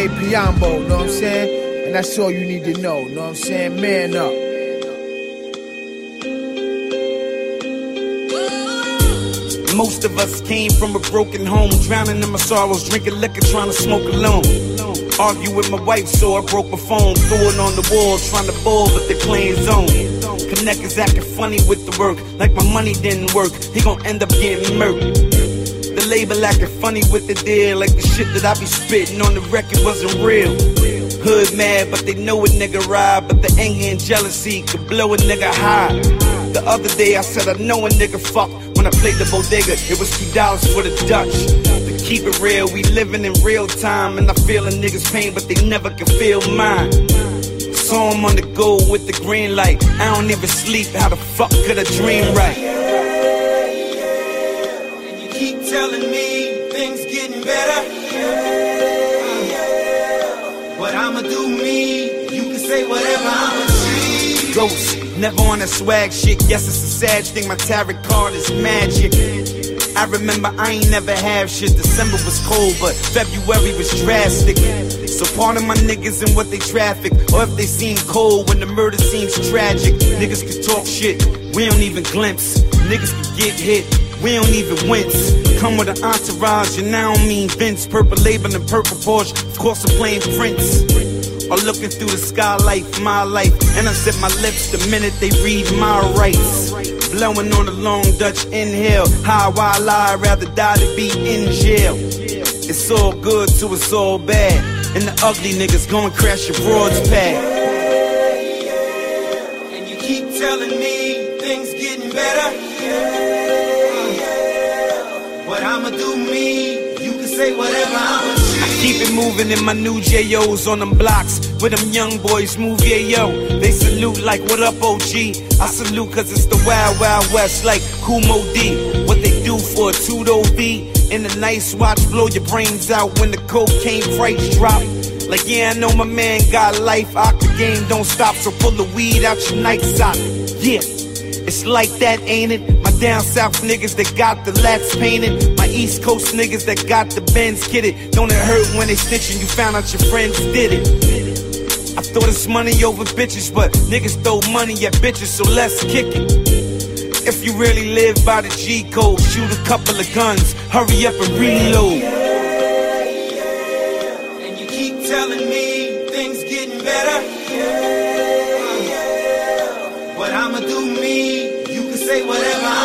DJ Piombo, know what I'm saying? And that's all you need to know, know what I'm saying? Man up. Most of us came from a broken home, drowning in my sorrows, drinking liquor, trying to smoke alone. Argue with my wife, so I broke my phone, threw it on the wall, trying to ball, but they playing zone. Connect is acting funny with the work, like my money didn't work. He gon' end up getting murked. The label acting funny with the deal, like the shit that I be spitting on the record wasn't real. Hood mad, but they know a nigga ride, but the anger and jealousy could blow a nigga high. The other day I said I know a nigga fuck when I played the bodega. It was two dollars for the Dutch. To keep it real, we living in real time, and I feel a nigga's pain, but they never can feel mine. Saw him on the go with the green light. I don't even sleep. How the fuck could I dream right? Keep telling me things getting better. But I'ma do me. You can say whatever I'ma see. Ghost, never on that swag shit. Yes, it's a sad thing. My tarot card is magic. I remember I ain't never have shit. December was cold, but February was drastic. So part of my niggas and what they traffic, or if they seem cold when the murder seems tragic. Niggas can talk shit, we don't even glimpse. Niggas can get hit, we don't even wince. Come with an entourage, and I don't mean Vince. Purple label and purple Porsche, of course I'm Prince. Or looking through the skylight for my life. And I set my lips the minute they read my rights. Blowing on a long Dutch inhale. How I lie, rather die than be in jail. It's all good till it's all bad. And the ugly niggas gonna crash your broad's pad. And you keep telling me things getting better. Do me. You can say whatever I'ma I keep it moving in my new JOs on them blocks with them young boys move, yeah, yo. They salute like, what up, OG? I salute cause it's the Wild Wild West like Kumo D. What they do for a two V in a nice watch, blow your brains out when the cocaine price drop. Like, yeah, I know my man got life, the game don't stop, so pull the weed out your night sock. Yeah. It's like that, ain't it? My down south niggas that got the lats painted. My east coast niggas that got the Benz kitted. Don't it hurt when they snitching? You found out your friends did it. I throw this money over bitches, but niggas throw money at bitches, so let's kick it. If you really live by the G code, shoot a couple of guns, hurry up and reload. And you keep telling me things getting better. Whatever